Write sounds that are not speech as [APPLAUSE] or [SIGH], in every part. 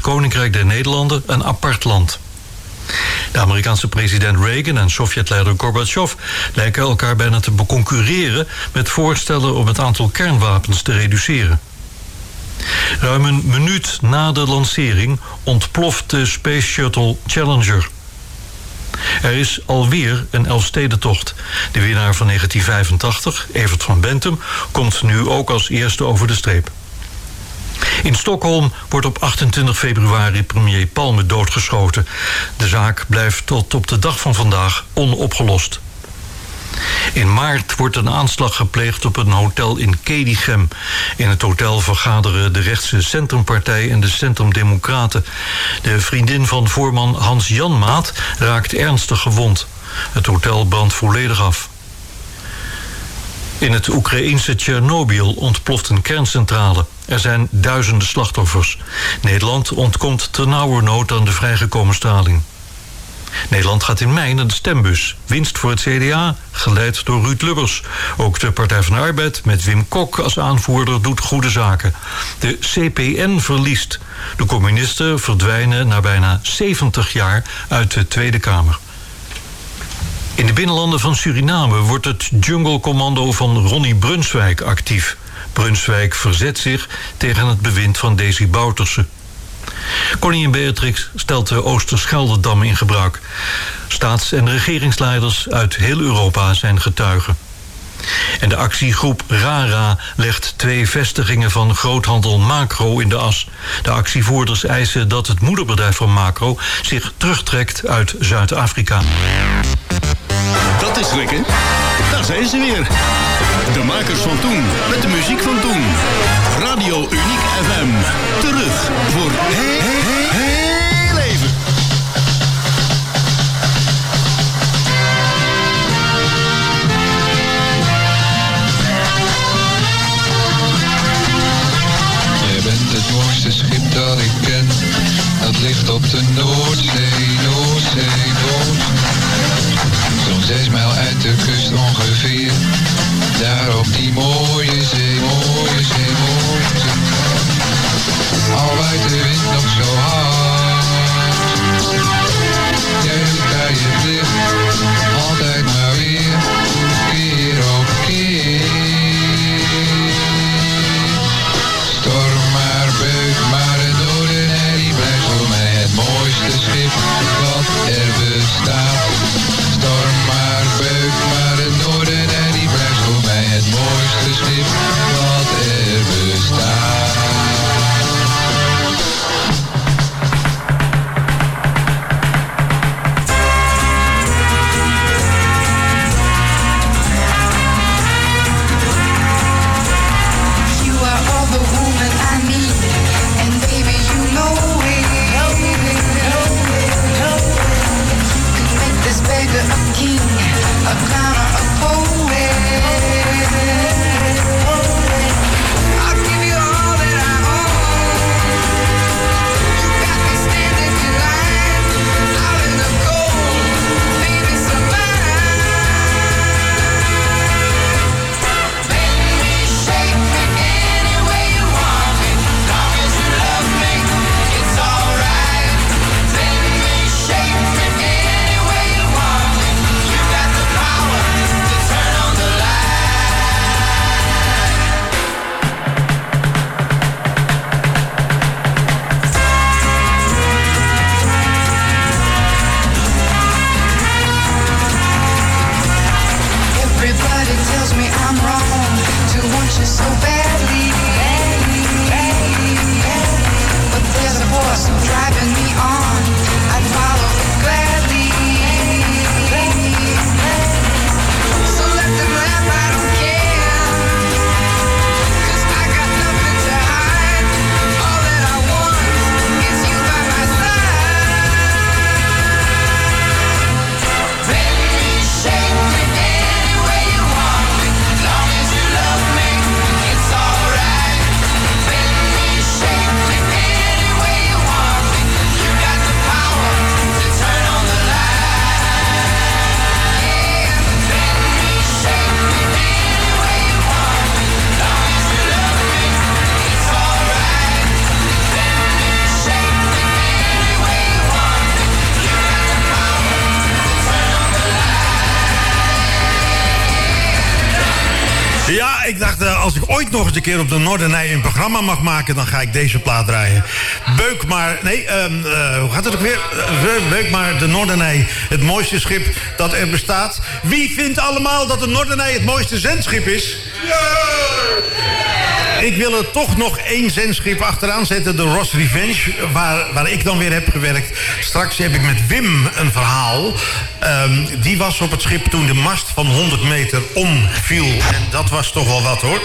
Koninkrijk der Nederlanden een apart land. De Amerikaanse president Reagan en Sovjetleider Gorbachev lijken elkaar bijna te beconcurreren met voorstellen om het aantal kernwapens te reduceren. Ruim een minuut na de lancering ontploft de Space Shuttle Challenger. Er is alweer een Elfstedentocht. De winnaar van 1985, Evert van Bentum, komt nu ook als eerste over de streep. In Stockholm wordt op 28 februari premier Palme doodgeschoten. De zaak blijft tot op de dag van vandaag onopgelost. In maart wordt een aanslag gepleegd op een hotel in Kedigem. In het hotel vergaderen de rechtse Centrumpartij en de Centrumdemocraten. De vriendin van voorman Hans Janmaat raakt ernstig gewond. Het hotel brandt volledig af. In het Oekraïense Tsjernobyl ontploft een kerncentrale. Er zijn duizenden slachtoffers. Nederland ontkomt ternauwernood aan de vrijgekomen straling. Nederland gaat in mei naar de stembus. Winst voor het CDA, geleid door Ruud Lubbers. Ook de Partij van de Arbeid met Wim Kok als aanvoerder doet goede zaken. De CPN verliest. De communisten verdwijnen na bijna 70 jaar uit de Tweede Kamer. In de binnenlanden van Suriname wordt het Jungle Commando van Ronnie Brunswijk actief. Brunswijk verzet zich tegen het bewind van Desi Bouterse. Koningin Beatrix stelt de Oosterscheldedam in gebruik. Staats- en regeringsleiders uit heel Europa zijn getuigen. En de actiegroep RARA legt twee vestigingen van groothandel Macro in de as. De actievoerders eisen dat het moederbedrijf van Macro zich terugtrekt uit Zuid-Afrika. Dat is lekker. Daar zijn ze weer. De makers van toen, met de muziek van toen. Radio Uniek FM. Terug voor het mooiste schip dat ik ken. Dat ligt op de Noordzee, Noordzee, Noordzee. Zo'n zes mijl uit de kust ongeveer. Daar op die mooie zee, mooie zee, mooie zee. Al waait de wind nog zo hard. Jij bij je plicht, eens een keer op de Noordernij een programma mag maken... dan ga ik deze plaat draaien. Beuk maar... Nee, um, uh, hoe gaat het ook weer? Beuk maar de Noordernij, het mooiste schip dat er bestaat. Wie vindt allemaal dat de Noordernij het mooiste zendschip is? Ja! Ik wil er toch nog één zendschip achteraan zetten. De Ross Revenge, waar, waar ik dan weer heb gewerkt. Straks heb ik met Wim een verhaal. Um, die was op het schip toen de mast van 100 meter omviel. En dat was toch wel wat hoor.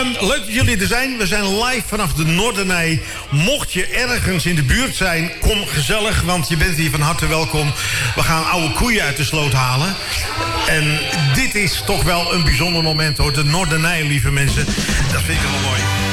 Um, leuk dat jullie er zijn. We zijn live vanaf de Noordernij. Mocht je ergens in de buurt zijn, kom gezellig. Want je bent hier van harte welkom. We gaan oude koeien uit de sloot halen. En is toch wel een bijzonder moment hoor. De Noordernij, lieve mensen. Dat vind ik wel mooi.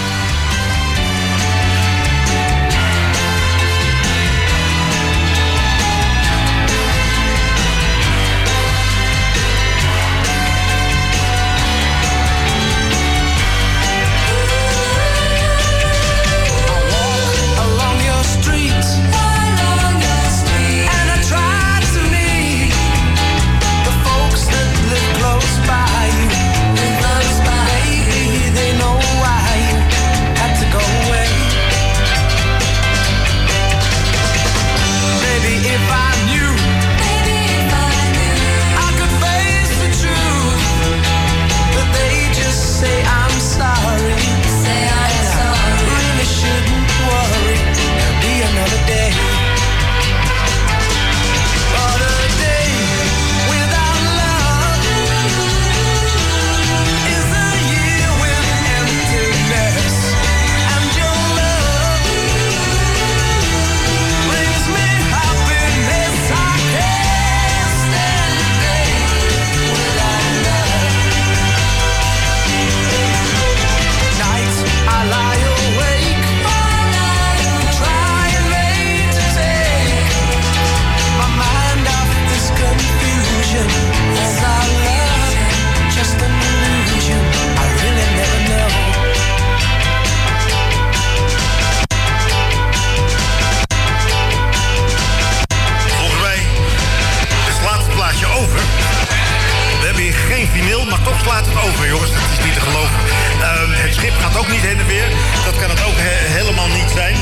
Het schip gaat ook niet heen en weer. Dat kan het ook helemaal niet zijn.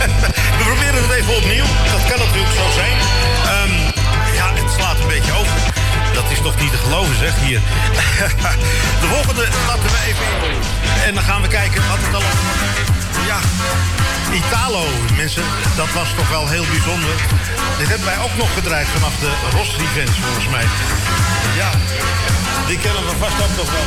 [LAUGHS] We proberen het even opnieuw. Dat kan natuurlijk zo zijn. Ehm, ja, het slaat een beetje over. Dat is toch niet te geloven, zeg hier. [LAUGHS] de volgende laten we even. En dan gaan we kijken wat het allemaal. Ja. Italo, mensen, dat was toch wel heel bijzonder. Dit hebben wij ook nog gedraaid vanaf de Ross Revenge, volgens mij. Ja, die kennen we vast ook nog wel.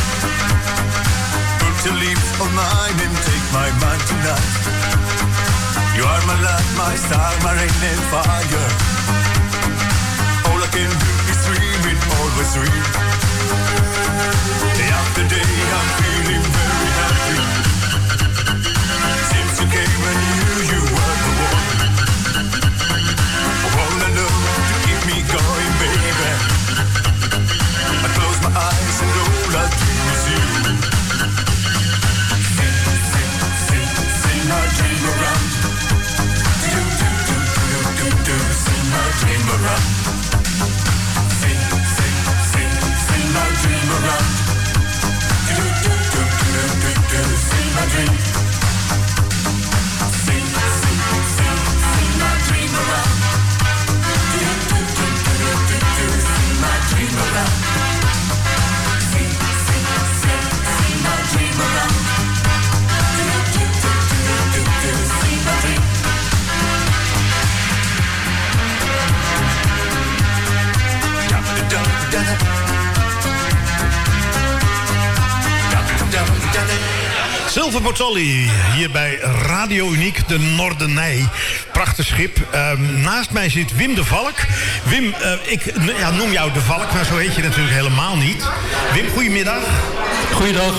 of mine and take my mind tonight. You are my light, my star, my rain and fire. All I can do is dream it, always dream. Day after day, I'm feeling better. Silver Bozzoli, hier bij Radio Uniek, de Noordenij. Prachtig schip. Ehm, naast mij zit Wim de Valk. Wim, uh, ik ja, noem jou de Valk, maar zo heet je natuurlijk helemaal niet. Wim, goedemiddag. Goeiedag.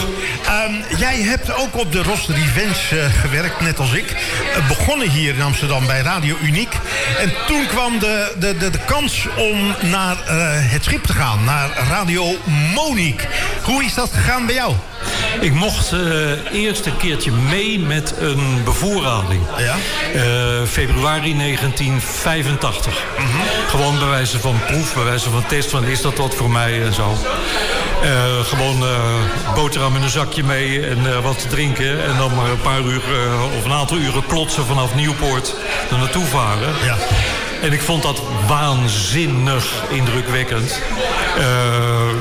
Um, jij hebt ook op de Roster Events uh, gewerkt, net als ik. Uh, begonnen hier in Amsterdam bij Radio Uniek. En toen kwam de, de, de, de kans om naar het schip te gaan, naar Radio Monique. Hoe is dat gegaan bij jou? Ik mocht uh, eerst een keertje mee met een bevoorrading. Ja? Uh, februari 1985. Mm -hmm. Gewoon bij wijze van proef, bij wijze van test. Van is dat wat voor mij en zo. Uh, gewoon boterham in een zakje mee en wat te drinken. En dan maar een paar uur of een aantal uren klotsen vanaf Nieuwpoort er naartoe varen. Ja. En ik vond dat waanzinnig indrukwekkend. Uh,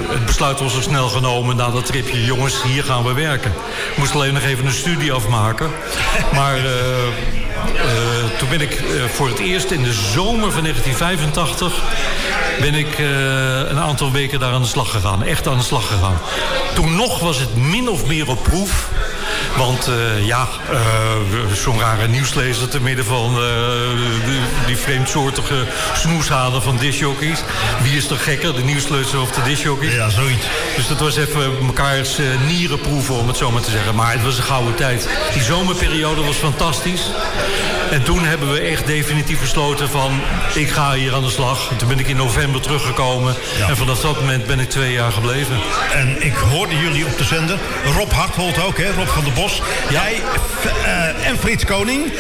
het besluit was zo snel genomen na dat tripje. Jongens, hier gaan we werken. Ik moest alleen nog even een studie afmaken. Maar uh, uh, toen ben ik voor het eerst in de zomer van 1985... ben ik een aantal weken daar aan de slag gegaan. Echt aan de slag gegaan. Toen nog was het min of meer op proef... Want uh, ja, uh, zo'n rare nieuwslezer te midden van uh, die, die vreemdsoortige snoeshaden van disjockeys. Wie is er gekker, de nieuwslezer of de disjockeys? Ja, zoiets. Dus dat was even mekaars nieren proeven, om het zo maar te zeggen. Maar het was een gouden tijd. Die zomerperiode was fantastisch. En toen hebben we echt definitief besloten van... ik ga hier aan de slag. En toen ben ik in november teruggekomen. Ja. En vanaf dat moment ben ik twee jaar gebleven. En ik hoorde jullie op de zender. Rob Harthold ook, hè? Rob van der Bos. Jij uh, en Frits Koning.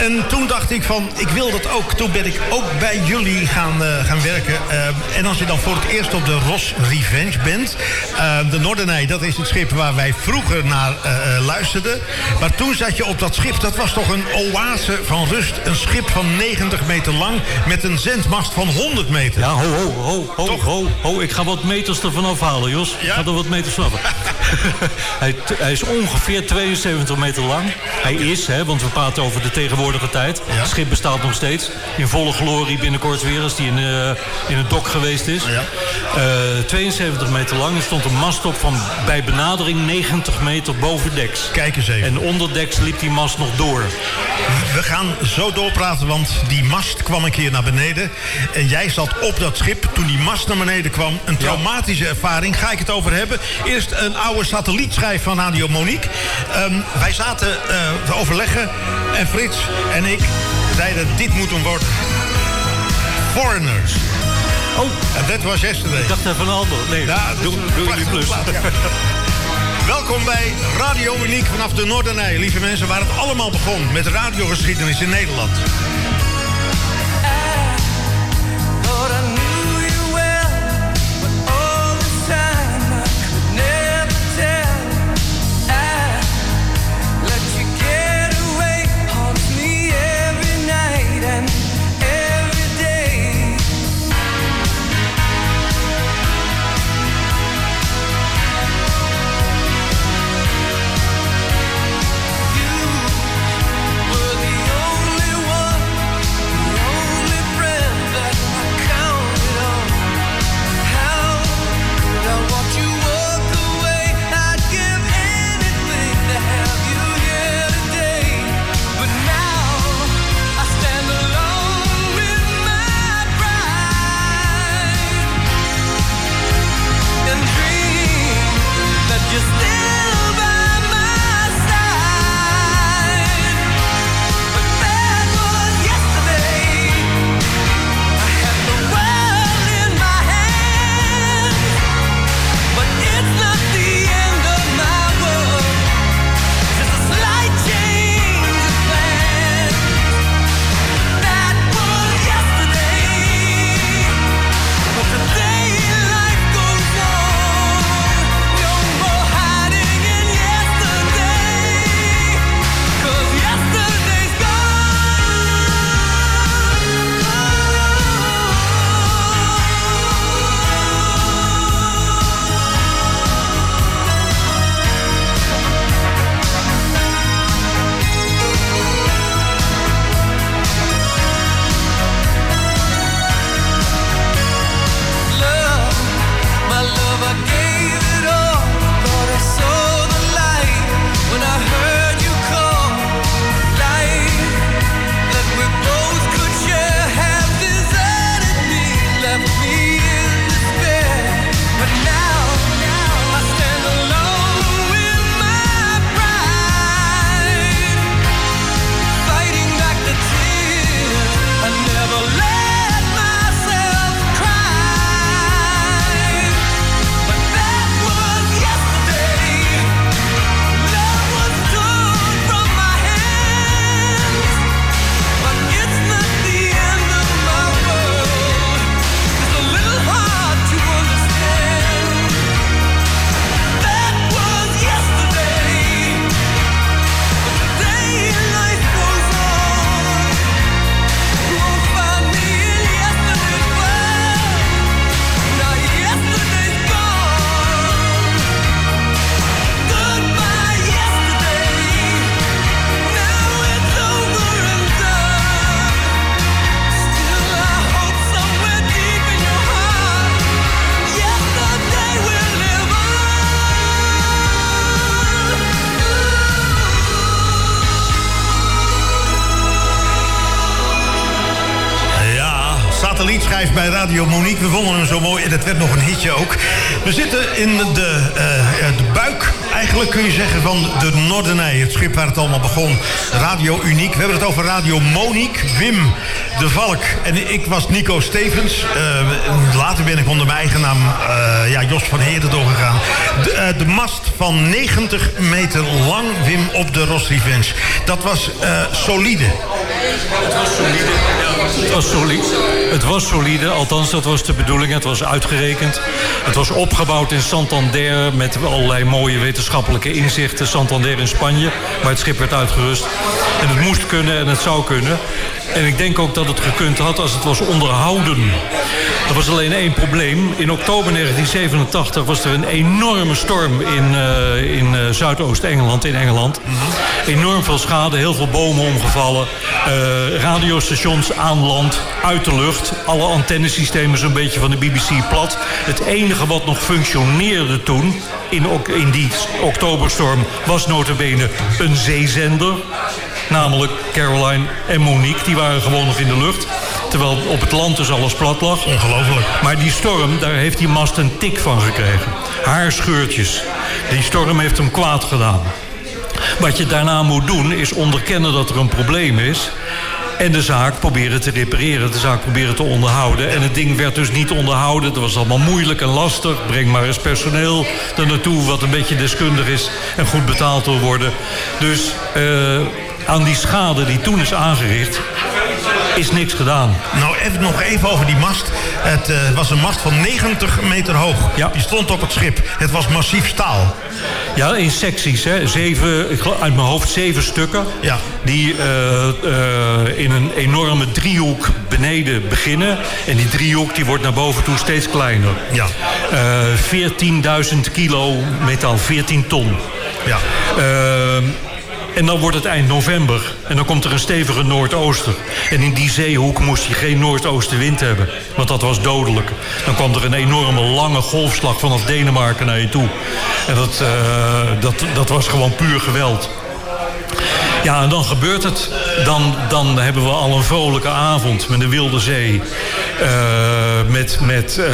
En toen dacht ik van, ik wil dat ook. Toen ben ik ook bij jullie gaan, uh, gaan werken. Uh, en als je dan voor het eerst op de Ros Revenge bent... de Noordernij, dat is het schip waar wij vroeger naar luisterden. Maar toen zat je op dat schip. Dat was toch een oase van rust. Een schip van 90 meter lang met een zendmast van 100 meter. Ja, ho, ho, ho, ho, Toch? ho, ho. Ik ga wat meters ervan afhalen, Jos. Ja? Ik ga er wat meters vanaf. [LAUGHS] hij, hij is ongeveer 72 meter lang. Hij is, hè, want we praten over de tegenwoordige tijd. Ja? Het schip bestaat nog steeds. In volle glorie binnenkort weer, als die in, uh, in het dok geweest is. Ja. Uh, 72 meter lang. Er stond een mast op van bij benadering 90 meter boven deks. Kijk eens even. En onder deks liep die mast nog door. We gaan zo doorpraten, want die mast kwam een keer naar beneden. En jij zat op dat schip toen die mast naar beneden kwam. Een traumatische ervaring, ga ik het over hebben. Eerst een oude satellietschijf van Radio Monique. Um, wij zaten te overleggen en Frits en ik zeiden dit moet hem worden. Foreigners. Oh. En dat was yesterday. Ik dacht even Aldo. Nee, ja, doe, doe jullie plus. Plaat, ja. [LAUGHS] Welkom bij Radio Uniek vanaf de Noordernij. Lieve mensen, waar het allemaal begon met radiogeschiedenis in Nederland. Bij Radio Monique. We vonden hem zo mooi en het werd nog een hitje ook. We zitten in de, uh, de buik, eigenlijk kun je zeggen, van de Noordernij. Het schip waar het allemaal begon. Radio Uniek. We hebben het over Radio Monique. Wim de Valk en ik was Nico Stevens. Uh, later ben ik onder mijn eigen naam uh, ja, Jos van Heerden doorgegaan. De, de, mast van 90 meter lang, Wim, op de Ross Revenge. Dat was solide. Het was solide. Het was solide. Het was solide, althans dat was de bedoeling. Het was uitgerekend. Het was opgebouwd in Santander met allerlei mooie wetenschappelijke inzichten. Santander in Spanje, waar het schip werd uitgerust. En het moest kunnen en het zou kunnen. En ik denk ook dat het gekund had als het was onderhouden. Er was alleen één probleem. In oktober 1987 was er een enorme storm in, uh, in uh, Zuidoost-Engeland, in Engeland. Enorm veel schade, heel veel bomen omgevallen. Uh, radiostations aan land, uit de lucht. Alle antennesystemen zo'n beetje van de BBC plat. Het enige wat nog functioneerde toen, in, in die oktoberstorm, was notabene een zeezender. Namelijk Caroline en Monique. Die waren gewoon nog in de lucht. Terwijl op het land dus alles plat lag. Ongelooflijk. Maar die storm, daar heeft die mast een tik van gekregen. Haarscheurtjes. Die storm heeft hem kwaad gedaan. Wat je daarna moet doen, is onderkennen dat er een probleem is. En de zaak proberen te repareren, de zaak proberen te onderhouden. En het ding werd dus niet onderhouden. Dat was allemaal moeilijk en lastig. Breng maar eens personeel er naartoe wat een beetje deskundig is en goed betaald wil worden. Dus uh, aan die schade die toen is aangericht is niks gedaan. Nou, even, nog even over die mast. Het uh, was een mast van 90 meter hoog. Ja. Die stond op het schip. Het was massief staal. Ja, in secties. Hè. Zeven, uit mijn hoofd zeven stukken. Ja. Die uh, uh, in een enorme driehoek beneden beginnen. En die driehoek die wordt naar boven toe steeds kleiner. Ja. 14.000 kilo metaal, 14 ton. Ja. En dan wordt het eind november. En dan komt er een stevige noordooster. En in die zeehoek moest je geen noordoostenwind hebben. Want dat was dodelijk. Dan kwam er een enorme lange golfslag vanaf Denemarken naar je toe. En dat, uh, dat, dat was gewoon puur geweld. Ja, en dan gebeurt het. Dan, dan hebben we al een vrolijke avond met de Wilde Zee. Uh, met met uh,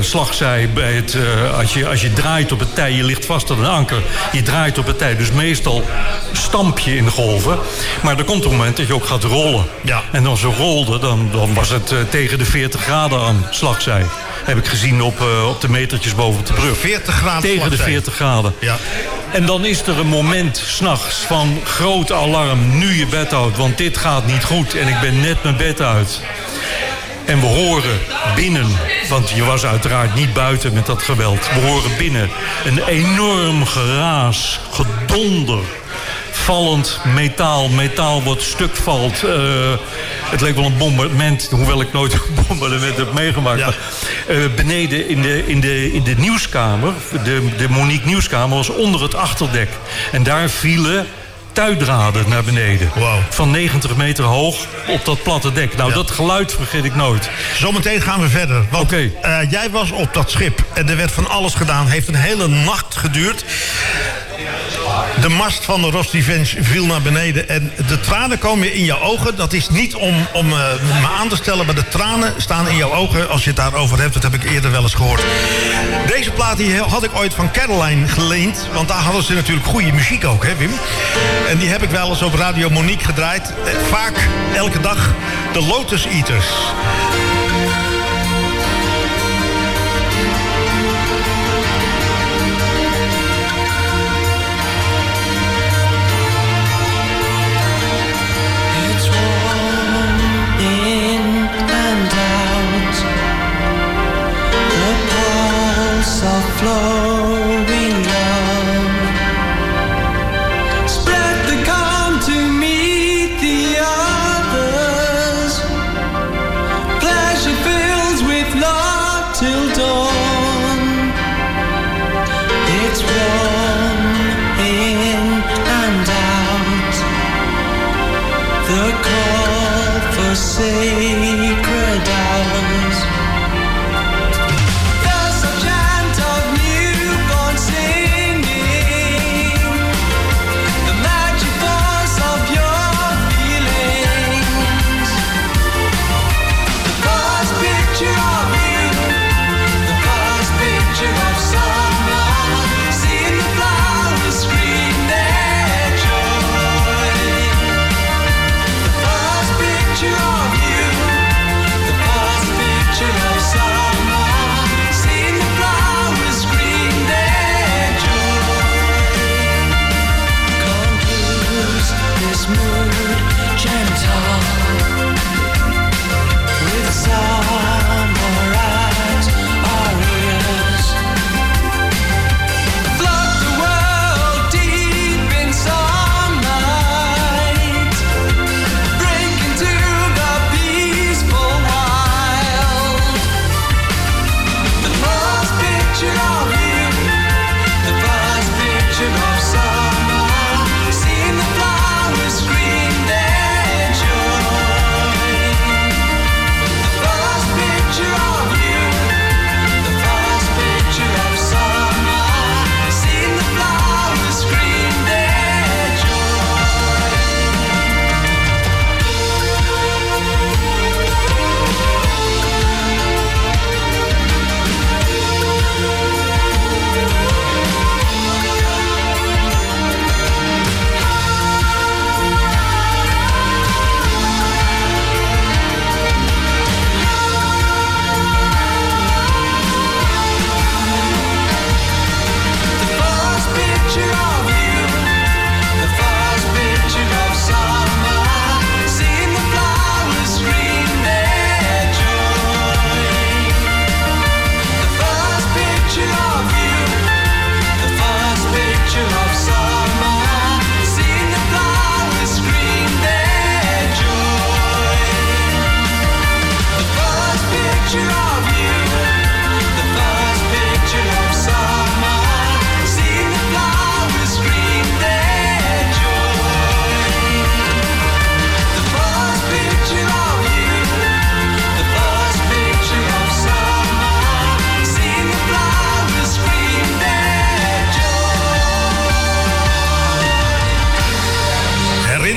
slagzij bij het, uh, als, je, als je draait op het tij, je ligt vast aan een anker. Je draait op het tij, dus meestal stamp je in de golven. Maar er komt een moment dat je ook gaat rollen. Ja. En als we rolden, dan, dan was het tegen de 40 graden aan slagzij. Heb ik gezien op, op de metertjes boven op de brug. 40 graden Tegen de 40 graden. Ja. En dan is er een moment s'nachts van groot alarm. Nu je bed uit, want dit gaat niet goed. En ik ben net mijn bed uit. En we horen binnen, want je was uiteraard niet buiten met dat geweld. We horen binnen een enorm geraas, gedonder. Vallend metaal, metaal wat stuk valt. Uh, het leek wel een bombardement, hoewel ik nooit [LAUGHS] een bombardement heb meegemaakt. Ja. Uh, beneden in de, in, de, in de nieuwskamer, de, de Monique nieuwskamer, was onder het achterdek. En daar vielen tuidraden naar beneden. Wow. Van 90 meter hoog op dat platte dek. Nou, Ja. dat geluid vergeet ik nooit. Zometeen gaan we verder. Want Oké. eh, jij was op dat schip en er werd van alles gedaan. Heeft een hele nacht geduurd. De mast van de Revenge viel naar beneden. En de tranen komen in jouw ogen. Dat is niet om, om eh, me aan te stellen, maar de tranen staan in jouw ogen als je het daarover hebt. Dat heb ik eerder wel eens gehoord. Deze plaat die had ik ooit van Caroline geleend. Want daar hadden ze natuurlijk goede muziek ook, hè Wim? En die heb ik wel eens op Radio Monique gedraaid. Eh, Vaak, elke dag, de Lotus Eaters. Pulse of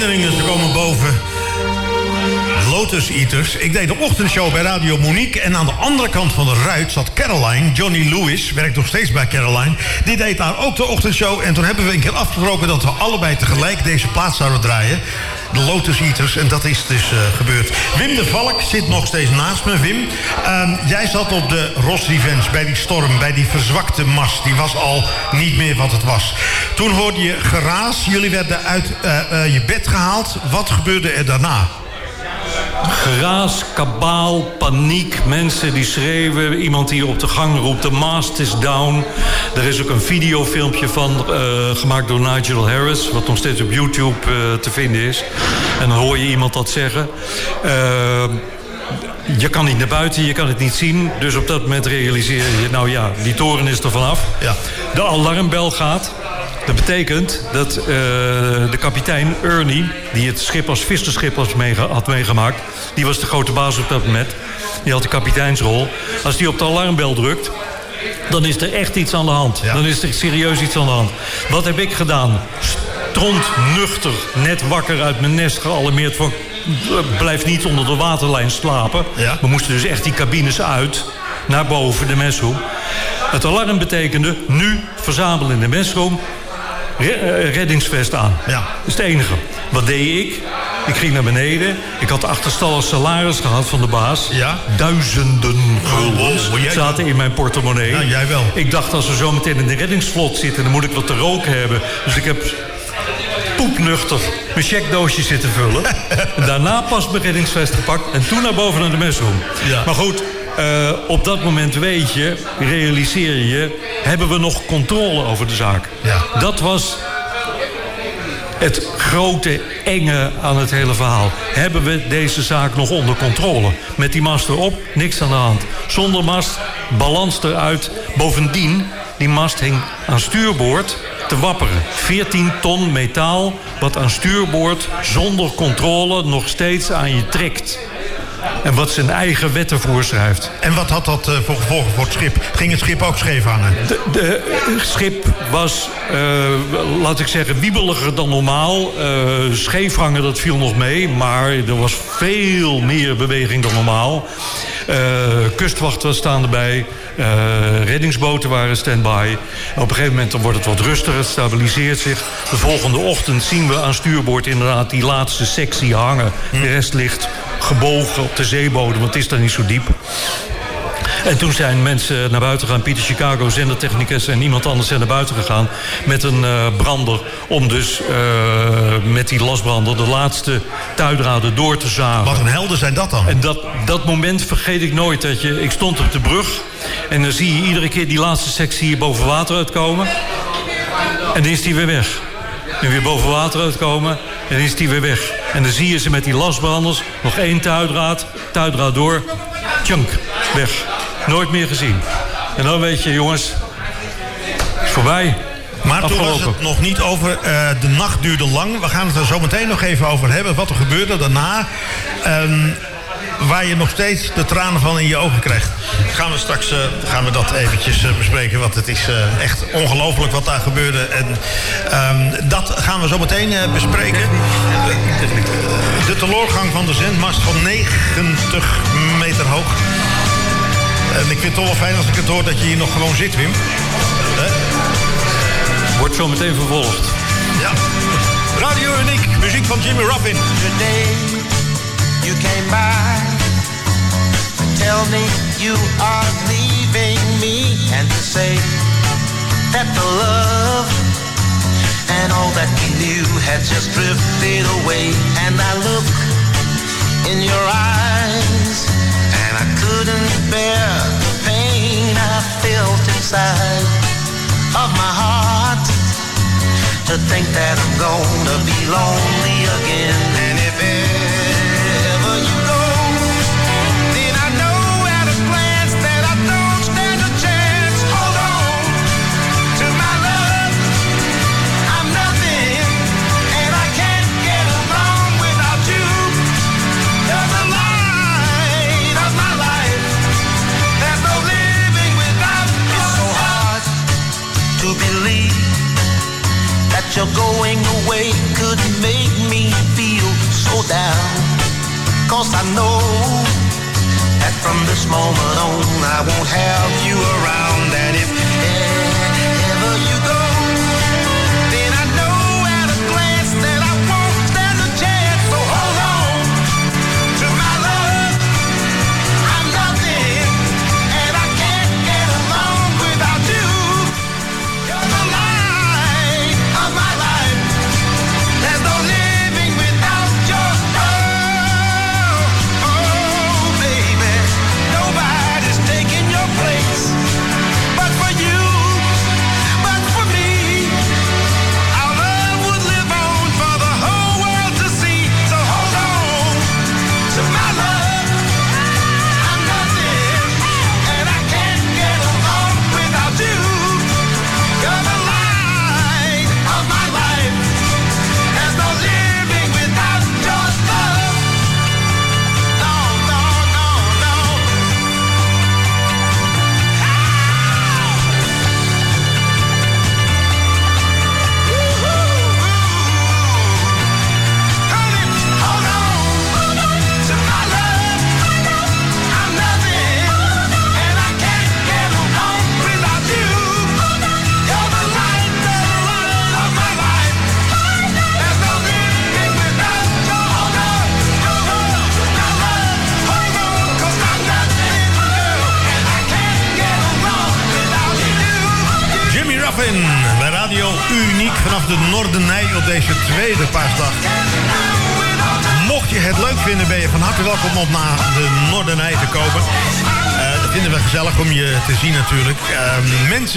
ze komen boven. Lotus Eaters. Ik deed de ochtendshow bij Radio Monique. En aan de andere kant van de ruit zat Caroline. Johnny Lewis, werkt nog steeds bij Caroline. Die deed daar ook de ochtendshow. En toen hebben we een keer afgesproken dat we allebei tegelijk deze plaats zouden draaien. De Lotus Eaters. En dat is dus eh, gebeurd. Wim de Valk zit nog steeds naast me, Wim. Ehm, jij zat op de Ross Revenge bij die storm, bij die verzwakte mast. Die was al niet meer wat het was. Toen hoorde je geraas. Jullie werden uit eh, eh, je bed gehaald. Wat gebeurde er daarna? Geraas, kabaal, paniek, mensen die schreeuwen. Iemand die op de gang roept, de mast is down. Er is ook een videofilmpje van, eh, gemaakt door Nigel Harris... wat nog steeds op YouTube eh, te vinden is. En dan hoor je iemand dat zeggen. Eh, je kan niet naar buiten, je kan het niet zien. Dus op dat moment realiseer je, nou ja, die toren is er vanaf. Ja. De alarmbel gaat. Dat betekent dat eh, de kapitein Ernie, die het schip als visserschip was meege- had meegemaakt... die was de grote baas op dat moment. Die had de kapiteinsrol. Als die op de alarmbel drukt, dan is er echt iets aan de hand. Ja. Dan is er serieus iets aan de hand. Wat heb ik gedaan? Stront nuchter, net wakker uit mijn nest gealarmeerd van... "Eh, blijf niet onder de waterlijn slapen. Ja. We moesten dus echt die cabines uit, naar boven, de mesroom. Het alarm betekende, nu verzamelen in de mesroom... Eh, reddingsvest aan. Ja. Dat is het enige. Wat deed ik? Ik ging naar beneden. Ik had achterstallig salaris gehad van de baas. Ja. Duizenden guldens Oh, zaten in mijn portemonnee. Ja, jij wel. Ik dacht, als we zo meteen in de reddingsvlot zitten... dan moet ik wat te roken hebben. Dus ik heb poepnuchter mijn checkdoosje zitten vullen. [LAUGHS] Daarna pas mijn reddingsvest gepakt. En toen naar boven naar de mesroom. Ja. Maar goed, eh, op dat moment weet je, realiseer je... hebben we nog controle over de zaak. Ja. Dat was het grote enge aan het hele verhaal. Hebben we deze zaak nog onder controle? Met die mast erop, niks aan de hand. Zonder mast, balans eruit. Bovendien, die mast hing aan stuurboord te wapperen. 14 ton metaal, wat aan stuurboord zonder controle nog steeds aan je trekt. En wat zijn eigen wetten voorschrijft. En wat had dat eh, voor gevolgen voor het schip? Ging het schip ook scheef hangen? De, de eh, schip was, eh, laat ik zeggen, wiebeliger dan normaal. Eh scheefhangen, dat viel nog mee. Maar er was veel meer beweging dan normaal. Eh, kustwacht was staan erbij. Reddingsboten waren stand-by. Op een gegeven moment dan wordt het wat rustiger. Het stabiliseert zich. De volgende ochtend zien we aan stuurboord inderdaad die laatste sectie hangen. De rest ligt gebogen op de zeebodem, want het is daar niet zo diep. En toen zijn mensen naar buiten gegaan. Pieter Chicago, zendertechnicus en iemand anders zijn naar buiten gegaan... met een eh, brander om dus eh, met die lasbrander... de laatste tuidraden door te zagen. Wat een helden zijn dat dan? En dat, dat moment vergeet ik nooit. Dat je, ik stond op de brug en dan zie je iedere keer die laatste sectie hier boven water uitkomen. En dan is die weer weg. En weer boven water uitkomen en dan is die weer weg. En dan zie je ze met die lasbranders. Nog één tuidraad, tuidraad door. Tjunk, weg. Nooit meer gezien. En dan weet je, jongens, is voorbij. Maar toen was Afgelopen. het nog niet over. eh, de nacht duurde lang. We gaan het er zo meteen nog even over hebben. Wat er gebeurde daarna. Ehm, waar je nog steeds de tranen van in je ogen krijgt. Gaan we straks eh, gaan we dat eventjes eh, bespreken. Want het is eh, echt ongelooflijk wat daar gebeurde. En ehm, dat gaan we zo meteen eh, bespreken. De teloorgang van de zendmast van 90 meter hoog. En ik vind het toch wel fijn als ik het hoor dat je hier nog gewoon zit, Wim. Hè? Wordt zo meteen vervolgd. Ja. Radio Uniek, muziek van Jimmy Ruffin. You came by to tell me you are leaving me and to say that the love and all that we knew had just drifted away and I look in your eyes and I couldn't bear the pain I felt inside of my heart to think that I'm gonna be lonely again. your going away could make me feel so down. Cause I know that from this moment on I won't have you around and if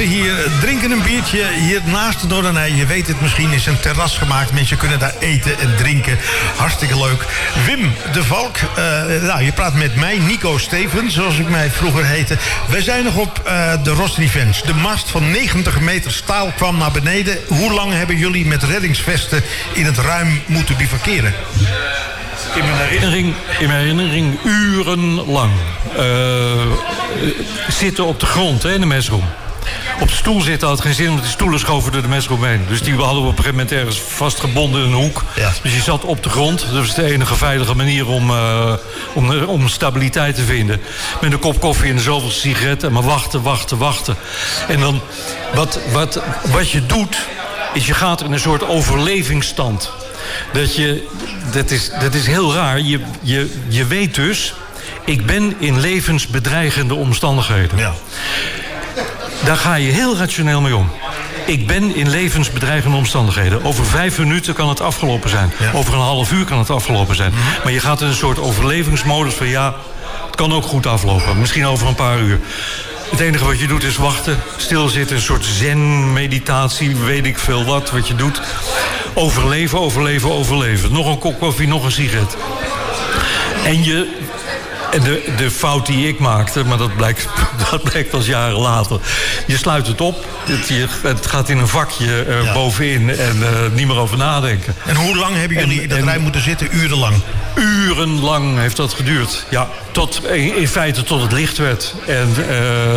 hier drinken een biertje hier naast de Noordenij. Je weet het misschien, is een terras gemaakt. Mensen kunnen daar eten en drinken. Hartstikke leuk. Wim de Valk, eh, nou, je praat met mij, Nico Stevens, zoals ik mij vroeger heette. Wij zijn nog op eh, de Ross Revenge. De mast van 90 meter staal kwam naar beneden. Hoe lang hebben jullie met reddingsvesten in het ruim moeten bivakeren? In mijn herinnering, in mijn herinnering urenlang. Eh, zitten op de grond hè, in de mesroom. Op de stoel zitten had geen zin, want die stoelen schoven door de mesroom heen. Dus die hadden we op een gegeven moment ergens vastgebonden in een hoek. Ja. Dus je zat op de grond. Dat was de enige veilige manier om, eh, om, om stabiliteit te vinden. Met een kop koffie en een zoveel sigaret. En maar wachten, wachten, wachten. En dan, wat, wat, wat je doet, is je gaat in een soort overlevingsstand. Dat je, dat is, dat is heel raar. Je, je, je weet dus, ik ben in levensbedreigende omstandigheden. Ja. Daar ga je heel rationeel mee om. Ik ben in levensbedreigende omstandigheden. Over vijf minuten kan het afgelopen zijn. Ja. Over een half uur kan het afgelopen zijn. Maar je gaat in een soort overlevingsmodus van ja, het kan ook goed aflopen. Misschien over een paar uur. Het enige wat je doet is wachten, stilzitten, een soort zen-meditatie, weet ik veel wat, wat je doet. Overleven, overleven, overleven. Nog een kop koffie, nog een sigaret. En je en de, de fout die ik maakte, maar dat blijkt, [LAUGHS] dat blijkt pas jaren later. Je sluit het op, het, je, het gaat in een vakje eh, Ja. bovenin en eh, niet meer over nadenken. En hoe lang hebben jullie En- in dat en- ruim moeten zitten? Urenlang. Urenlang heeft dat geduurd. Ja, tot, in in feite tot het licht werd. En eh,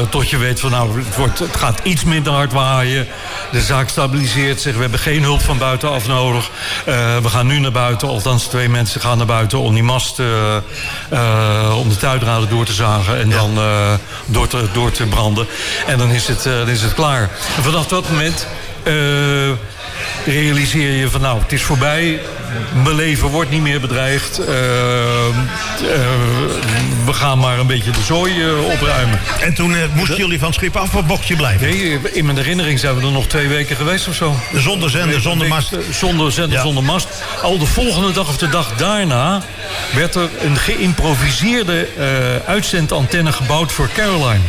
tot je weet van nou, het, wordt, het gaat iets minder hard waaien. De zaak stabiliseert zich. We hebben geen hulp van buitenaf nodig. Eh, we gaan nu naar buiten. Althans, twee mensen gaan naar buiten om die mast... om de tuidraden door te zagen en dan eh, door, te, door te branden. En dan is het, eh, dan is het klaar. En vanaf dat moment... eh, realiseer je van nou, het is voorbij. Mijn leven wordt niet meer bedreigd. Eh, eh, we gaan maar een beetje de zooi eh, opruimen. En toen moesten jullie van het schip af of mocht je blijven? Nee, in mijn herinnering zijn we er nog twee weken geweest of zo. Zonder zender, zonder mast. Zonder zender, Ja. zonder mast. Al de volgende dag of de dag daarna... werd er een geïmproviseerde uitzendantenne gebouwd voor Caroline.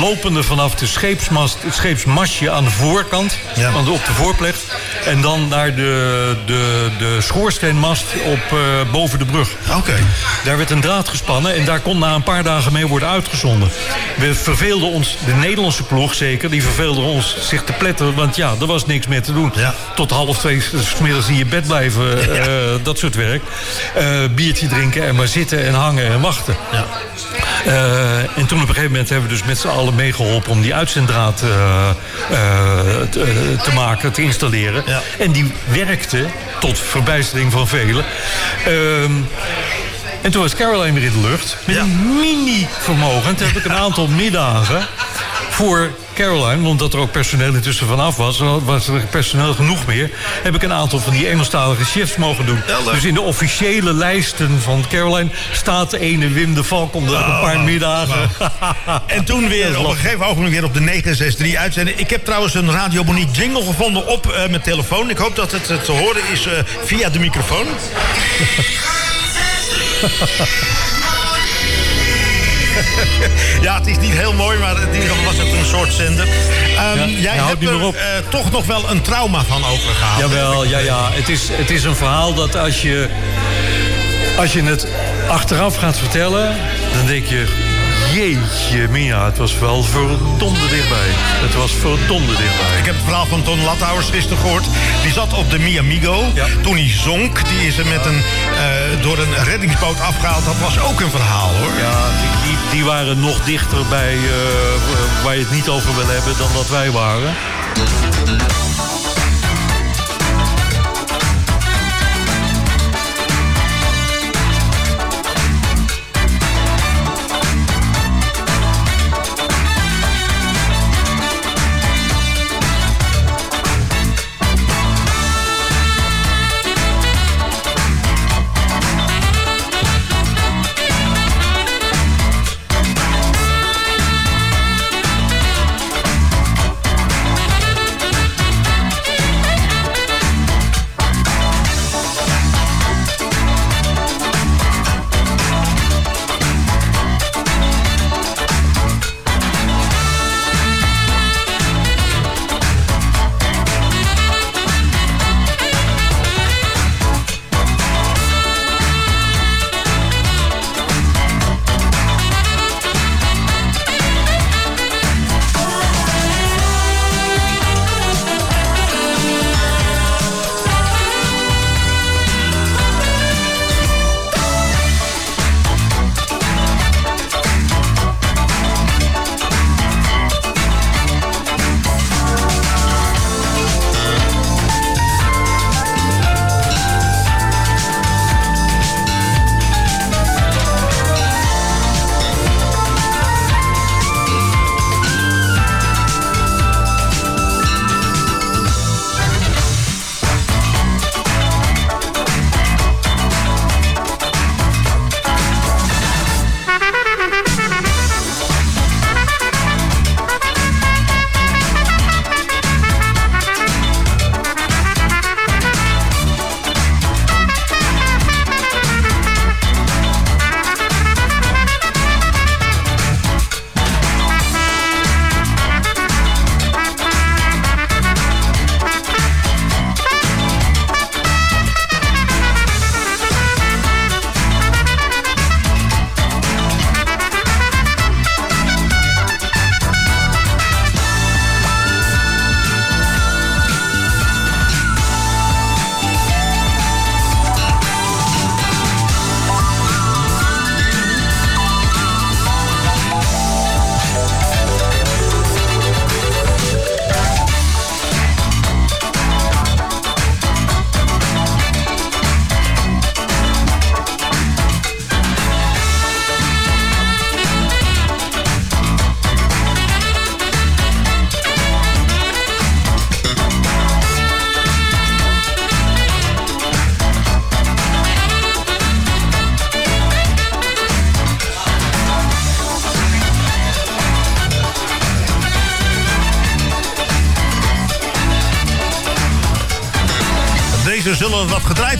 Lopende vanaf de scheepsmast, het scheepsmastje aan de voorkant... Ja. aan de- op de voorplecht... en dan naar de, de, de schoorsteenmast op, eh, boven de brug. Oké. Daar werd een draad gespannen en daar kon na een paar dagen mee worden uitgezonden. We verveelden ons, de Nederlandse ploeg zeker, die verveelde ons zich te pletteren. Want ja, er was niks meer te doen. Ja. Tot half twee s middags in je bed blijven, eh, dat soort werk. Eh, biertje drinken en maar zitten en hangen en wachten. Ja. En toen op een gegeven moment hebben we dus met z'n allen meegeholpen om die uitzenddraad te, te maken, te installeren. Ja. En die werkte tot van velen. Ehm, En toen was Caroline weer in de lucht. Met een mini-vermogen. En toen heb ik een aantal middagen voor Caroline, omdat er ook personeel intussen vanaf was, was er personeel genoeg meer, heb ik een aantal van die Engelstalige chefs mogen doen. Dus in de officiële lijsten van Caroline staat de ene Wim de Valk onder een paar middagen. [LAUGHS] En toen weer op een gegeven ogenblik weer op de 963 uitzenden. Ik heb trouwens een Radio Monique jingle gevonden op eh, mijn telefoon. Ik hoop dat het te horen is eh, via de microfoon. [LAUGHS] [LAUGHS] [LAUGHS] ja, het is niet heel mooi, maar in ieder geval was het een soort zender. Ehm, Ja, jij houdt hebt er op. eh, toch nog wel een trauma van overgehaald. Jawel, ja, ja. Het is, het is een verhaal dat als je, als je het achteraf gaat vertellen, dan denk je... Jeetje, Mia, het was wel verdomde dichtbij. Het was verdomde dichtbij. Ik heb het verhaal van Ton Lathouwers gisteren gehoord. Die zat op de Miamigo. Ja. Toen hij zonk, die is er met een, eh, door een reddingsboot afgehaald. Dat was ook een verhaal, hoor. Ja, die, waren nog dichter bij eh, waar je het niet over wil hebben dan dat wij waren.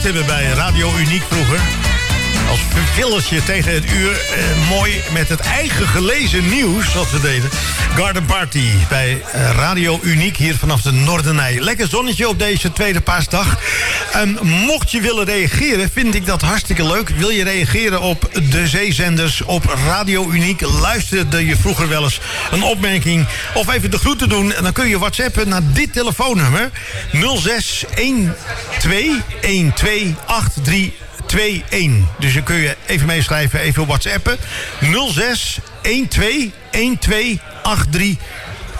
Gedraaid hebben bij Radio Uniek villetje tegen het uur. Eh, mooi met het eigen gelezen nieuws wat we deden. Garden Party bij eh, Radio Uniek hier vanaf de Noordenij. Lekker zonnetje op deze tweede paasdag. Ehm, mocht je willen reageren, vind ik dat hartstikke leuk. Wil je reageren op de zeezenders op Radio Uniek? Luisterde je vroeger wel eens een opmerking of even de groeten doen? En dan kun je whatsappen naar dit telefoonnummer 06 12 21. Dus dan kun je even meeschrijven, even whatsappen. 06 12 12 83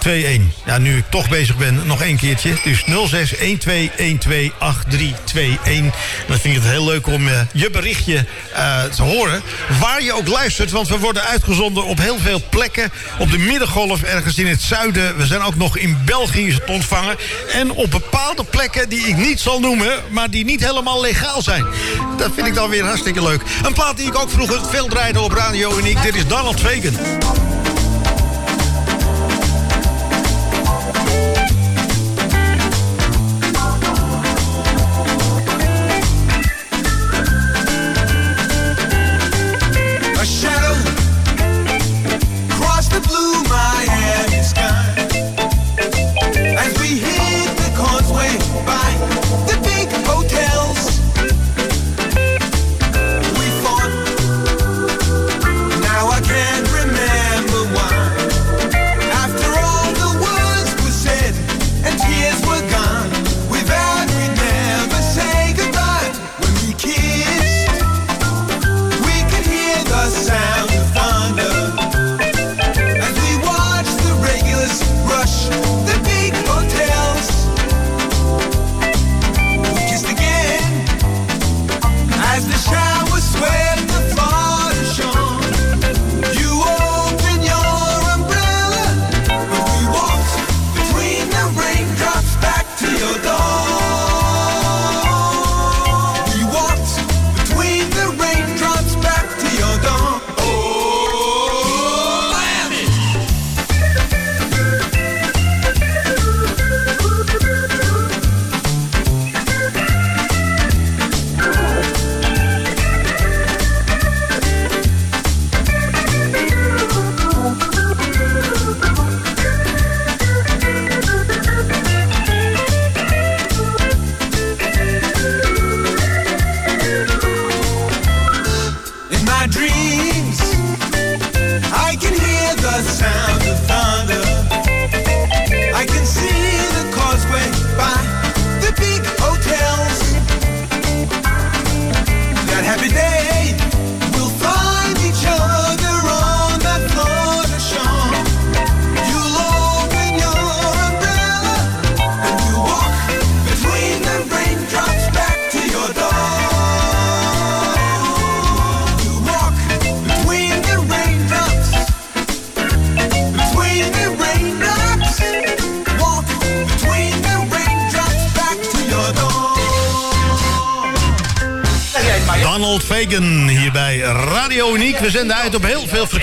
8321. Ja, nu ik toch bezig ben, nog één keertje. Dus 06 12 12 8321. Dan vind ik het heel leuk om eh, je berichtje eh, te horen. Waar je ook luistert, want we worden uitgezonden op heel veel plekken. Op de Middengolf, ergens in het zuiden. We zijn ook nog in België te ontvangen. En op bepaalde plekken die ik niet zal noemen, maar die niet helemaal legaal zijn. Dat vind ik dan weer hartstikke leuk. Een plaat die ik ook vroeger veel draaide op Radio Uniek. Dit is Donald Fagan.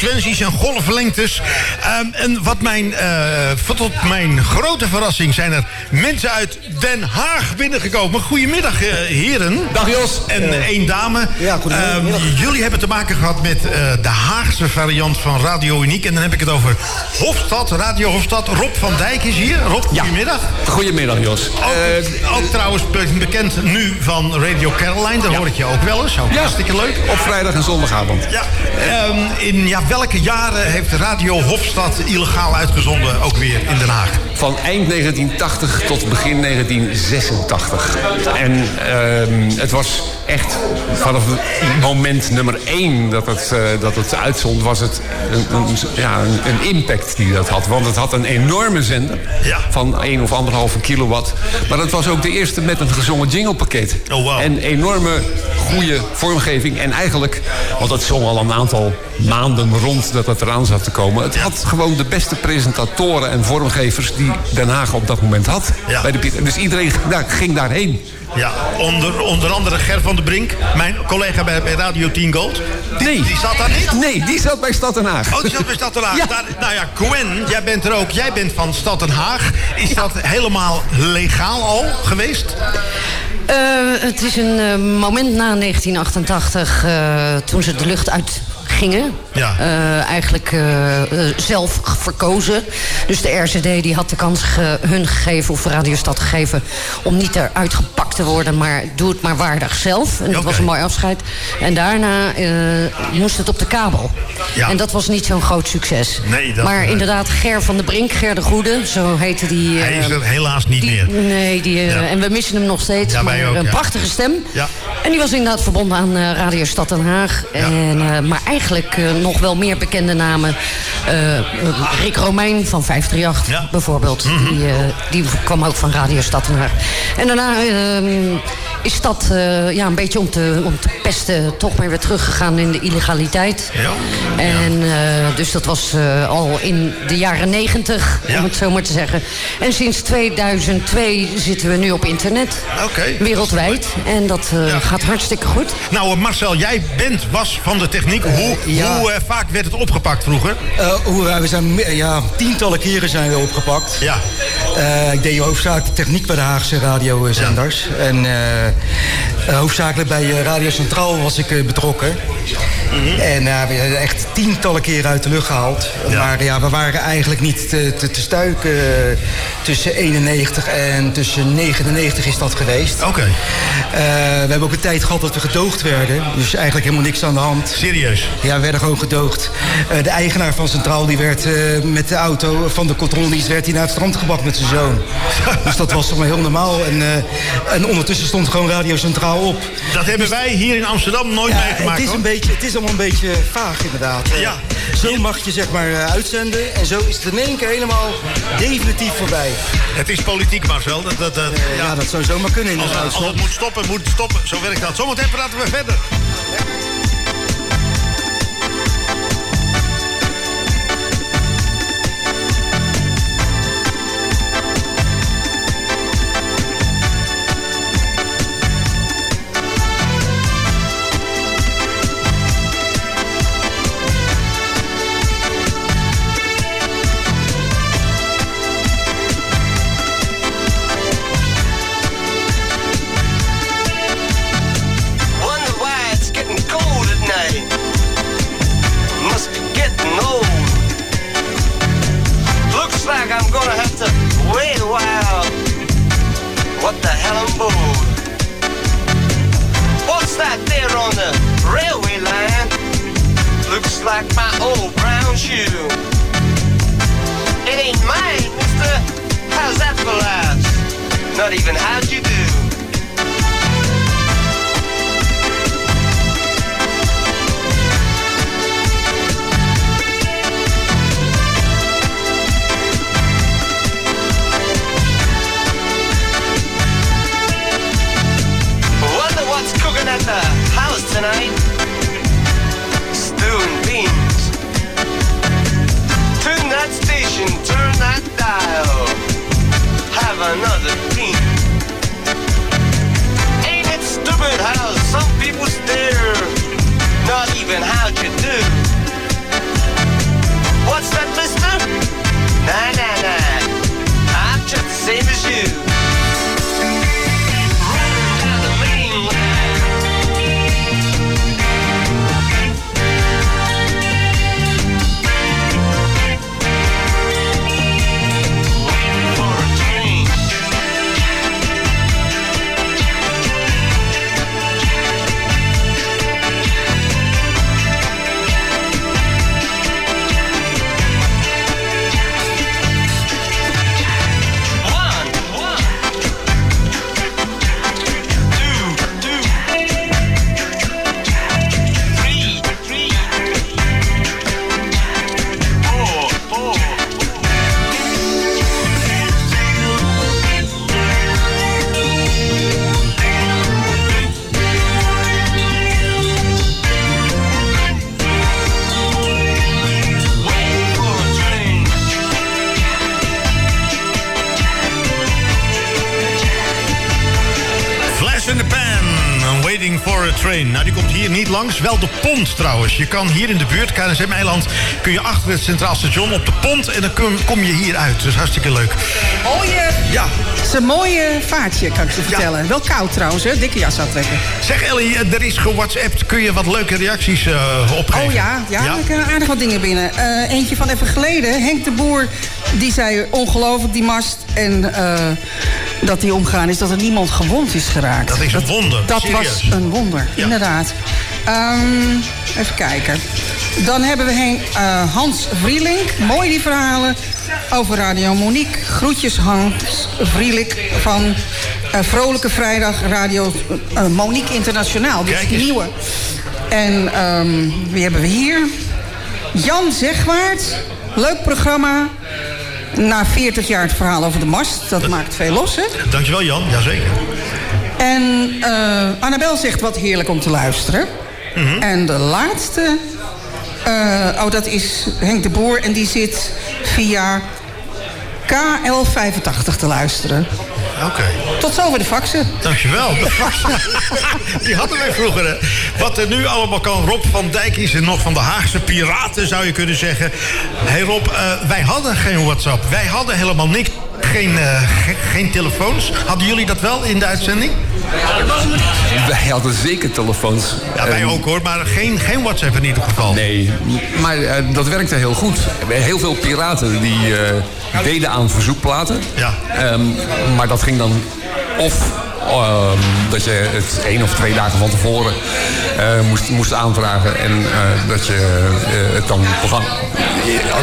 Frequenties en golflengtes. Ehm, en wat mijn, eh, tot mijn grote verrassing zijn er mensen uit Den Haag binnengekomen. Goedemiddag, eh, heren. Dag Jos. En één dame. ja, goedemiddag. Ehm, jullie hebben te maken gehad met eh, de Haagse variant van Radio Uniek. En dan heb ik het over Hofstad, Radio Hofstad. Rob van Dijk is hier. Rob, goedemiddag. Goedemiddag Jos. Ook, Eh, ook trouwens be- bekend nu van Radio Caroline. Daar hoor ik je ook wel eens. Ook ja, hartstikke leuk. Op vrijdag en zondagavond. Ja, ehm, in ja, welke jaren heeft Radio Hofstad illegaal uitgezonden, ook weer in Den Haag? Van eind 1980 tot begin 1986. En ehm, het was echt vanaf moment nummer één dat het, eh, dat het uitzond... was het een, een, ja, een, een impact die dat had. Want het had een enorme zender Ja. van 1 of anderhalve kilowatt. Maar het was ook de eerste met een gezongen jinglepakket. Oh. En enorme goede vormgeving. En eigenlijk, want het zong al een aantal maanden rond dat het eraan zat te komen. Het had gewoon de beste presentatoren en vormgevers die Den Haag op dat moment had. Ja. Bij de, dus iedereen daar, ging daarheen. Ja, onder, onder andere Ger van der Brink, mijn collega bij, bij Radio 10 Gold. Die, Nee. die zat daar niet? Nee, die zat bij Stad Den Haag. Oh, die zat bij Stad Den Haag. Ja. Daar- nou ja, Gwen, jij bent er ook. Jij bent van Stad Den Haag. Is dat helemaal legaal al geweest? Eh, het is een eh, moment na 1988, eh, toen ze de lucht uit Ja. Eh, eigenlijk eh, eh, zelf verkozen. Dus de RCD die had de kans ge- hun gegeven, of Radiostad gegeven... om niet eruit gepakt te worden, maar doe het maar waardig zelf. En dat was een mooi afscheid. En daarna moest het op de kabel. Ja. En dat was niet zo'n groot succes. Nee, dat- maar inderdaad, Ger van der Brink, Ger de Goede, zo heette die... Hij is er helaas niet die- meer. Nee, die, Ja. en we missen hem nog steeds. Ja, maar ook, een prachtige stem. Ja. En die was inderdaad verbonden aan Radio Stad Den Haag. En, maar eigenlijk eigenlijk eh, nog wel meer bekende namen. Eh, eh, Rick Romein van 538 Ja. bijvoorbeeld. die, eh, die kwam ook van Radio Stadtenaar. En daarna ehm, is dat ja, een beetje om te, om te pesten toch maar weer teruggegaan in de illegaliteit. Ja. En dus dat was al in de jaren 90, Ja. om het zo maar te zeggen. En sinds 2002 zitten we nu op internet. Oké. Wereldwijd. En dat Ja. gaat hartstikke goed. Nou, Marcel, jij bent, was van de techniek. Hoe, ja. hoe eh, vaak werd het opgepakt vroeger? Eh, hoe, eh, we zijn ja, tientallen keren zijn we opgepakt. Ja. Ik deed hoofdzakelijk de techniek bij de Haagse radiozenders. En eh, eh, hoofdzakelijk bij Radio Centraal was ik betrokken. En eh, we hebben echt tientallen keren uit de lucht gehaald. Ja. Maar ja, we waren eigenlijk niet te, te, te stuiken. tussen 91 en tussen 99 is dat geweest. Oké. We hebben ook een tijd gehad dat we gedoogd werden. Dus eigenlijk helemaal niks aan de hand. Serieus? Ja, we werden gewoon gedoogd. Eh, de eigenaar van Centraal die werd eh, met de auto van de controledienst werd hij naar het strand gebracht met zijn zoon. [LAUGHS] dus dat was toch maar heel normaal. En, eh, en ondertussen stond gewoon Radio Centraal op. Dat hebben wij hier in Amsterdam nooit Ja, meegemaakt. het, is hoor. een beetje, het is allemaal een beetje vaag inderdaad. Ja. Zo mag je zeg maar uitzenden en zo is het in één keer helemaal definitief voorbij. Het is politiek, Marcel. Dat, dat, dat, ja. dat zou zomaar kunnen in Als, het- als het moet stoppen, moet het stoppen. Zo werkt dat. Zometeen praten we verder. Some people stare? Not even how'd you do? What's that, mister? Nah, nah. Langs. Wel de pont trouwens. Je kan hier in de buurt, KNSM-eiland... kun je achter het Centraal Station op de pont... en dan kom, je hier uit. Dus hartstikke leuk. Mooie, Ja. het is een mooie vaartje, kan ik je vertellen. Wel koud trouwens, hè? Dikke jas aantrekken. Zeg Ellie, er is gewhatsappt. Kun je wat leuke reacties eh, opgeven? Oh ja, ja, er komen aardig wat dingen binnen. Eh, eentje van even geleden. Henk de Boer, die zei ongelooflijk die mast. En eh, dat die omgaan is, dat er niemand gewond is geraakt. Dat is een wonder, Dat was een wonder, Ja. inderdaad. Ehm, even kijken. Dan hebben we heen, eh, Hans Vrielink. Mooi die verhalen over Radio Monique. Groetjes Hans Vrielink van eh, Vrolijke Vrijdag Radio eh, Monique Internationaal. Kijk die eens. nieuwe. En ehm, wie hebben we hier? Jan Zegwaard. Leuk programma. Na 40 jaar het verhaal over de mast. Dat maakt veel los, hè? Dankjewel Jan, jazeker. En Annabel zegt wat heerlijk om te luisteren. En de laatste... eh, oh, dat is Henk de Boer. En die zit via KL85 te luisteren. Oké. Tot zover de faxen. Dankjewel. De [LAUGHS] faxen. Die hadden wij vroeger. hè. Wat er nu allemaal kan. Rob van Dijk is er nog van de Haagse piraten, zou je kunnen zeggen. Hé hey Rob, eh, wij hadden geen WhatsApp. Wij hadden helemaal niks. Geen, eh, ge- geen telefoons. Hadden jullie dat wel in de uitzending? Wij hadden zeker telefoons. Ja, wij Eh, ook hoor, maar geen, geen WhatsApp in ieder geval. Nee, maar eh, dat werkte heel goed. Heel veel piraten die eh, deden aan verzoekplaten. Ja. Ehm, maar dat ging dan of ehm, dat je het één of twee dagen van tevoren eh, moest, moest aanvragen. En eh, dat je eh, het dan programma,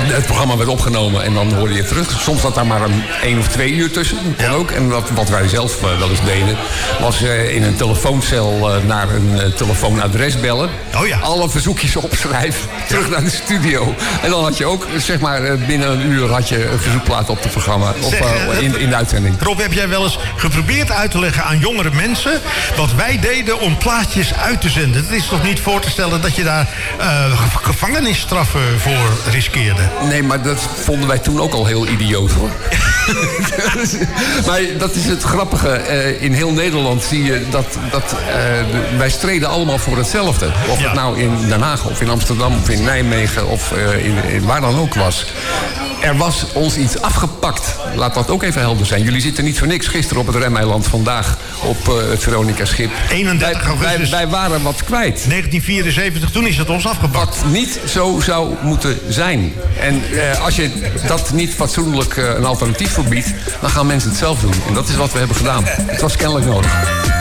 het programma werd opgenomen en dan hoorde je het terug. Soms zat daar maar een één of twee uur tussen. Dat kon ook. En wat, wat wij zelf wel eens deden, was in een telefooncel naar een telefoonadres bellen. Oh ja. Alle verzoekjes [LAUGHS] opschrijven. Terug naar de studio. En dan had je ook, zeg maar, binnen een uur had je een verzoekplaat op het programma. Of Zeg, in, in de uitzending. Rob, heb jij wel eens geprobeerd uit te leggen aan jongere mensen... wat wij deden om plaatjes uit te zenden? Het is toch niet voor te stellen dat je daar eh, ge- gevangenisstraffen voor riskeerde? Nee, maar dat vonden wij toen ook al heel idioot hoor. [LAUGHS] maar dat is het grappige. eh, in heel Nederland zie je dat, dat eh, wij streden allemaal voor hetzelfde. Of Ja. het nou in Den Haag of in Amsterdam of in Nijmegen of in, in waar dan ook was. Er was ons iets afgepakt. Laat dat ook even helder zijn. Jullie zitten niet voor niks gisteren op het Remeiland. Vandaag op eh, het Veronica Schip. 31 wij, wij, augustus. wij waren wat kwijt. 1974, toen is het ons afgepakt. Wat niet zo zou moeten zijn. En eh, als je dat niet fatsoenlijk eh, een alternatief voor biedt, dan gaan mensen het zelf doen. En dat is wat we hebben gedaan. Het was kennelijk nodig.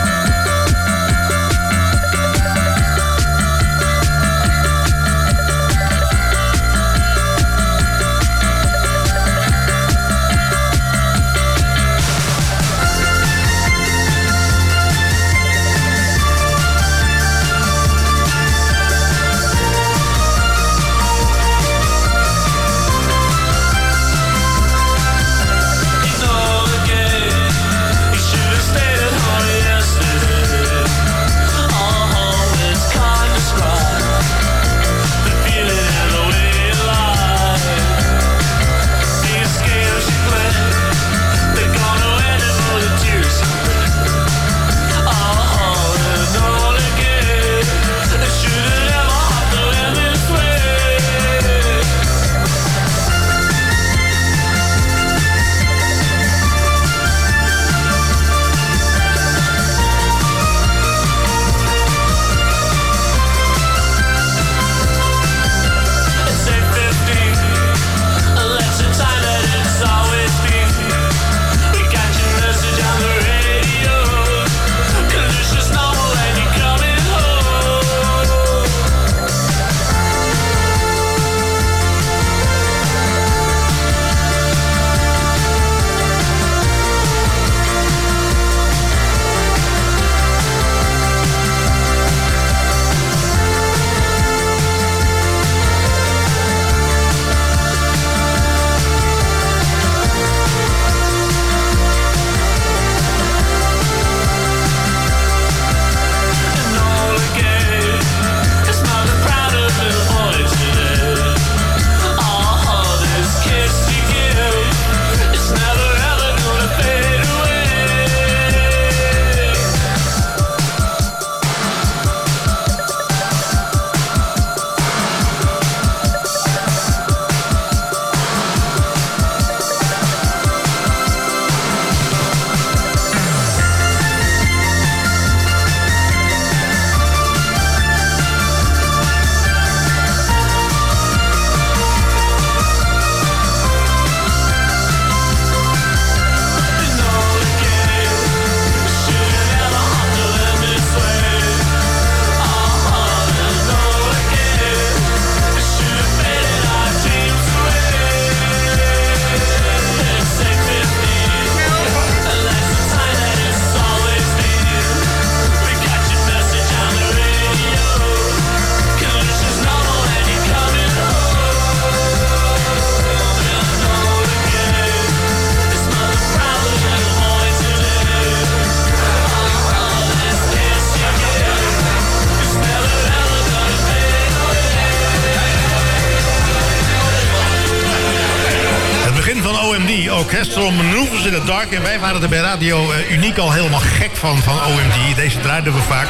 Orchestral Maneuvers in the Dark. En wij waren er bij Radio eh, Uniek al helemaal gek van, van OMD. Deze draaiden we vaak.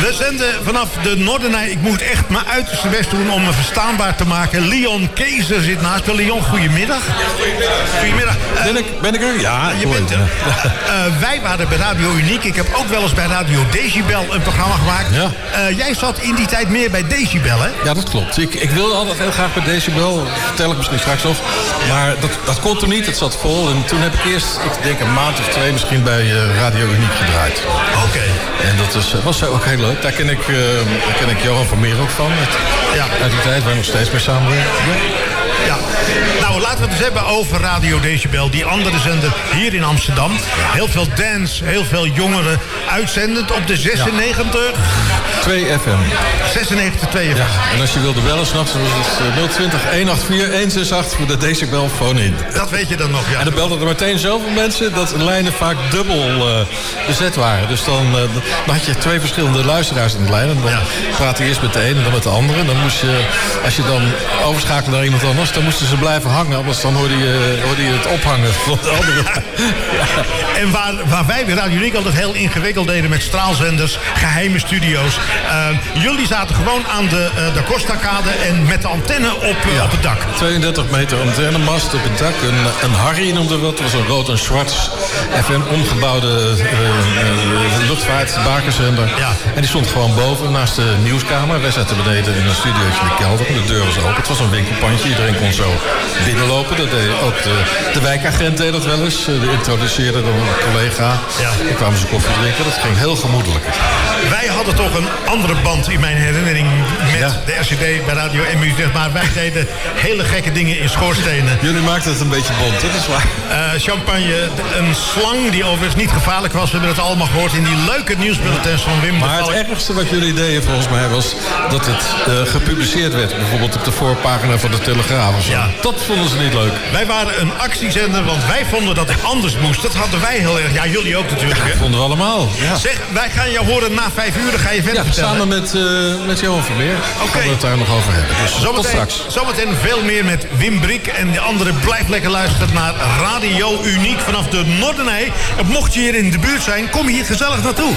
We zenden vanaf de Noordenij. Ik moet echt mijn uiterste best doen om me verstaanbaar te maken. Leon Kezer zit naast me. Leon, goedemiddag. Goedemiddag. Eh, Ben ik, ben ik er? Ja, je bent er. Eh, wij waren bij Radio Uniek. Ik heb ook wel eens bij Radio Decibel een programma gemaakt. Ja. Jij zat in die tijd meer bij Decibel, hè? Ja, dat klopt. Ik, ik wilde altijd heel graag bij Decibel. Vertel ik misschien straks nog. Maar dat, dat kon toen niet. Het zat vol. En toen heb ik eerst, ik denk een maand of twee misschien bij eh, Radio Uniek gedraaid. Oké. En dat is, was ook heel leuk. Daar ken ik, eh, daar ken ik Johan van Meer ook van. Ja. uit die tijd waar we nog steeds mee samenwerken. Ja. Nou, laten we het eens hebben over Radio Decibel. Die andere zender hier in Amsterdam. Heel veel dance, heel veel jongeren. Uitzendend op de 96... 2 FM. 96 2 Ja, en als je wilde bellen s'nachts, was het eh, 020 184 168 voor de Decibel phone in. Dat weet je dan nog, ja. En dan belden er meteen zoveel mensen dat de lijnen vaak dubbel eh, bezet waren. Dus dan, eh, dan had je twee verschillende luisteraars in de lijn. En dan Ja. praatte je eerst met de ene en dan met de andere. En dan moest je, als je dan overschakelde naar iemand anders, dan moesten ze blijven hangen. Anders dan hoorde je, hoorde je het ophangen van de andere. En waar, waar wij bij Radio Uniek altijd heel ingewikkeld deden met straalzenders, geheime studio's. Eh, jullie zaten gewoon aan de, uh, de Costa-kade en met de antenne op, eh, op het dak. 32 meter antennemast op het dak. Een, een Harry noemde we dat. was een rood en zwart FM omgebouwde uh, luchtvaartbakerzender. Ja. En die stond gewoon boven naast de nieuwskamer. Wij zaten beneden in een studiootje in de kelder. De deur was open. Het was een winkelpandje. Iedereen kon zo binnenlopen. Dat deed ook de, de wijkagent deed dat wel eens. De introduceerde dan een collega. Ja. Dan kwamen ze koffie drinken. Dat ging heel gemoedelijk. Wij hadden toch een andere band in mijn herinnering met Ja. de RCD bij Radio MU. Zeg maar wij deden hele gekke dingen in schoorstenen. Jullie maakten het een beetje bont, dat is waar. Eh, champagne, een slang die overigens niet gevaarlijk was. We hebben het allemaal gehoord in die leuke nieuwsbulletins van Wim Maar het ergste wat jullie deden volgens mij was dat het eh, gepubliceerd werd. Bijvoorbeeld op de voorpagina van de Telegraaf of zo. Ja. Dat vonden ze niet leuk. Wij waren een actiezender, want wij vonden dat het anders moest. Dat hadden wij heel erg. Ja, jullie ook natuurlijk. Dat vonden we allemaal. Ja. Zeg, wij gaan jou horen na vijf uur. Dan ga je verder vertellen. samen met, eh met Johan Vermeer gaan we het daar nog over hebben. Dus tot Zometeen, straks. zometeen veel meer met Wim Brik. En de anderen blijf lekker luisteren naar Radio Uniek vanaf de Noordenij. En mocht je hier in de buurt zijn, kom hier gezellig naartoe.